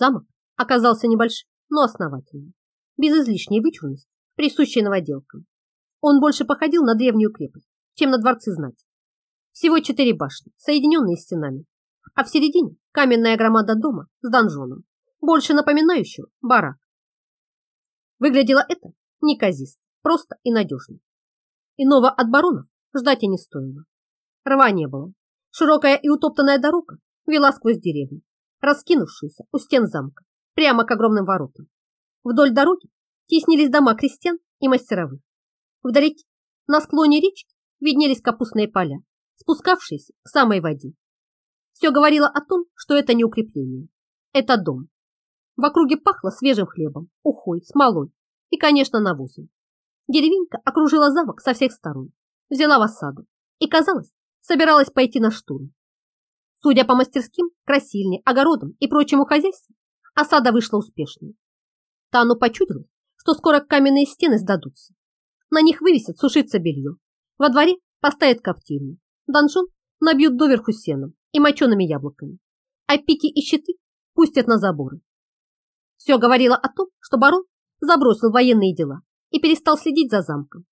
Замок оказался небольшим, но основательным, без излишней вычурности, присущей новоделкам. Он больше походил на древнюю крепость, чем на дворцы знати. Всего четыре башни, соединенные стенами, а в середине каменная громада дома с донжоном, больше напоминающего барак. Выглядело это неказисто, просто и надежно. Иного от баронов ждать и не стоило. Рва не было. Широкая и утоптанная дорога вела сквозь деревню, раскинувшуюся у стен замка, прямо к огромным воротам. Вдоль дороги теснились дома крестьян и мастеровых. Вдалеке, на склоне речки, виднелись капустные поля, спускавшиеся к самой воде. Все говорило о том, что это не укрепление, это дом. В округе пахло свежим хлебом, ухой, смолой и, конечно, навозом. Деревенька окружила замок со всех сторон, взяла в осаду и, казалось, собиралась пойти на штурм. Судя по мастерским, красильне, огородам и прочему хозяйству, осада вышла успешной. Тану почудилось, что скоро каменные стены сдадутся. На них вывесят сушиться белье. Во дворе поставят коптильню. Донжон набьют доверху сеном и мочеными яблоками. А пики и щиты пустят на заборы. Все говорило о том, что барон забросил военные дела и перестал следить за замком.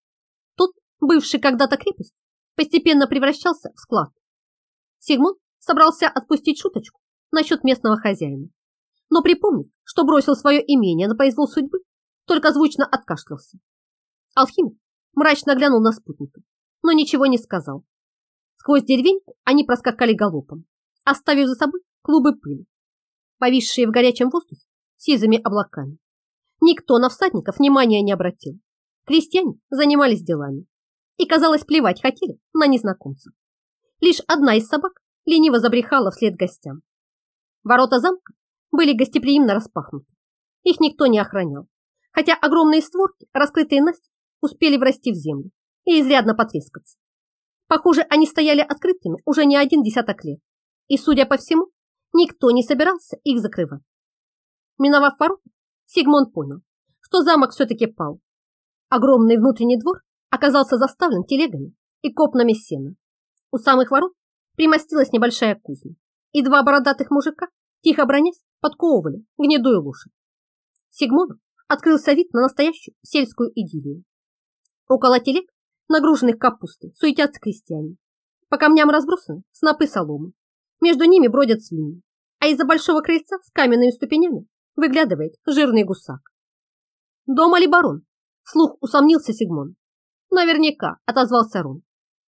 Тот, бывший когда-то крепость, постепенно превращался в склад. Сигмунд собрался отпустить шуточку насчет местного хозяина, но припомнив, что бросил свое имение на произвол судьбы, только звучно откашлялся. Алхимик мрачно глянул на спутника, но ничего не сказал. Сквозь деревеньку они проскакали галопом, оставив за собой клубы пыли, повисшие в горячем воздухе сизыми облаками. Никто на всадников внимания не обратил. Крестьяне занимались делами и, казалось, плевать хотели на незнакомцев. Лишь одна из собак лениво забрехала вслед гостям. Ворота замка были гостеприимно распахнуты. Их никто не охранял, хотя огромные створки, раскрытые настежь, успели врасти в землю и изрядно потрескаться. Похоже, они стояли открытыми уже не один десяток лет, и, судя по всему, никто не собирался их закрывать. Миновав ворота, Сигмон понял, что замок все-таки пал. Огромный внутренний двор оказался заставлен телегами и копнами сена. У самых ворот примостилась небольшая кузня, и два бородатых мужика, тихо бронясь, подковывали гнедую лошадь. Сигмону открылся вид на настоящую сельскую идиллию. Около телег, нагруженных капустой, суетятся крестьяне. По камням разбросаны снопы соломы. Между ними бродят свиньи, а из-за большого крыльца с каменными ступенями выглядывает жирный гусак. «Дома ли барон?» – слух усомнился Сигмон. «Наверняка», – отозвался Рон.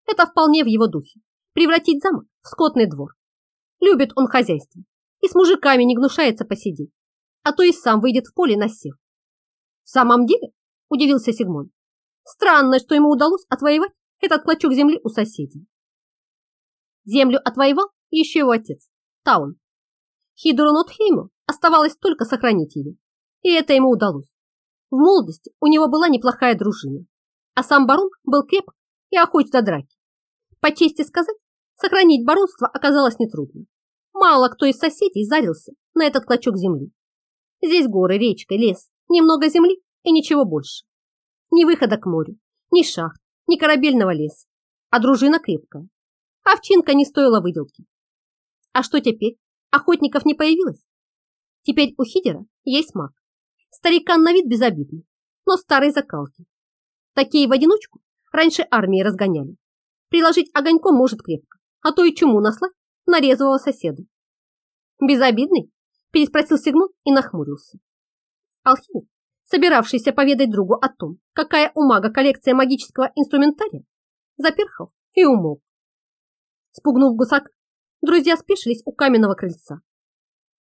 «Это вполне в его духе. Превратить замок в скотный двор. Любит он хозяйство и с мужиками не гнушается посидеть, а то и сам выйдет в поле на сев». «В самом деле?» – удивился Сигмон. Странно, что ему удалось отвоевать этот клочок земли у соседей. Землю отвоевал еще его отец, Таун. Хидору Нотхейму оставалось только сохранить ее, и это ему удалось. В молодости у него была неплохая дружина, а сам барон был крепок и охоч до драки. По чести сказать, сохранить баронство оказалось нетрудно. Мало кто из соседей зарился на этот клочок земли. Здесь горы, речка, лес, немного земли и ничего больше. Ни выхода к морю, ни шахт, ни корабельного леса. А дружина крепкая. Овчинка не стоила выделки. А что теперь? Охотников не появилось? Теперь у Хидера есть маг. Старикан на вид безобидный, но старой закалки. Такие в одиночку раньше армии разгоняли. Приложить огоньком может крепко, а то и чуму наслать на резвого соседа. Безобидный? Переспросил Сигмунд и нахмурился. Алхимик собиравшийся поведать другу о том, какая у мага коллекция магического инструментария, заперхал и умолк. Спугнув гусак, друзья спешились у каменного крыльца.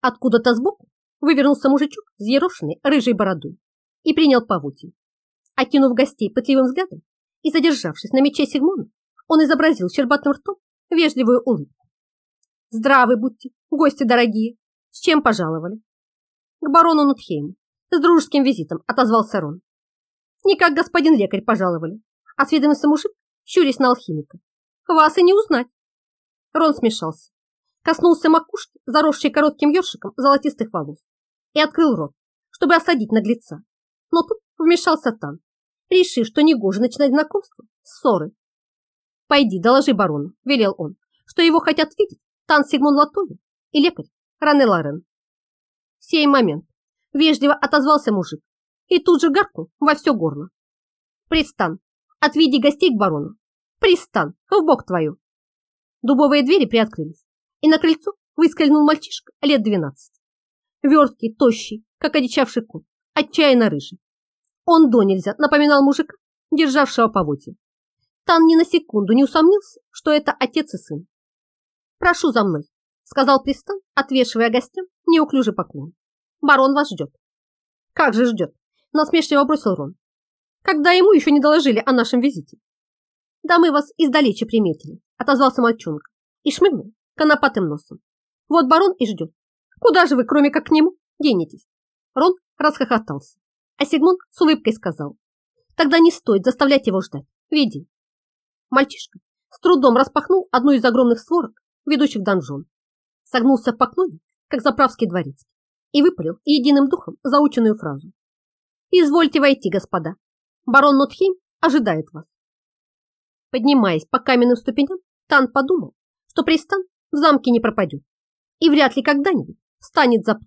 Откуда-то сбоку вывернулся мужичок с ерошенной рыжей бородой и принял поводье. Окинув гостей пытливым взглядом и задержавшись на мече Сигмона, он изобразил щербатым ртом вежливую улыбку. «Здравы будьте, гости дорогие! С чем пожаловали?» «К барону Нутхейму, с дружеским визитом отозвался Рон. Не как господин лекарь пожаловали, осведомился мужик, щурясь на алхимика. Вас и не узнать. Рон смешался, коснулся макушки, заросшей коротким ёршиком золотистых волос, и открыл рот, чтобы осадить наглеца. Но тут вмешался Тан, решив, что негоже начинать знакомство с ссоры. «Пойди, доложи барону», — велел он, что его хотят видеть Тан Сигмон Латоя и лекарь Ране Ларен. Сей момент. Вежливо отозвался мужик и тут же гаркнул во все горло. Пристан, отведи гостей к барону. Пристан, в бок твою. Дубовые двери приоткрылись, и на крыльцо выскользнул мальчишка лет двенадцать. Верткий, тощий, как одичавший кот, отчаянно рыжий. Он до нельзя напоминал мужика, державшего поводья. Тан ни на секунду не усомнился, что это отец и сын. «Прошу за мной», — сказал Пристан, отвешивая гостям неуклюжий поклон. «Барон вас ждет». «Как же ждет?» — насмешливо бросил Рон. «Когда ему еще не доложили о нашем визите?» «Да мы вас издалече приметили», — отозвался мальчонка и шмыгнул конопатым носом. «Вот барон и ждет. Куда же вы, кроме как к нему, денетесь?» Рон расхохотался, а Сигмон с улыбкой сказал. «Тогда не стоит заставлять его ждать. Веди». Мальчишка с трудом распахнул одну из огромных створок, ведущих в донжон. Согнулся в поклоне, как заправский дворец, и выпалил единым духом заученную фразу. «Извольте войти, господа. Барон Нотхейм ожидает вас». Поднимаясь по каменным ступеням, Тан подумал, что пристан в замке не пропадет и вряд ли когда-нибудь встанет за.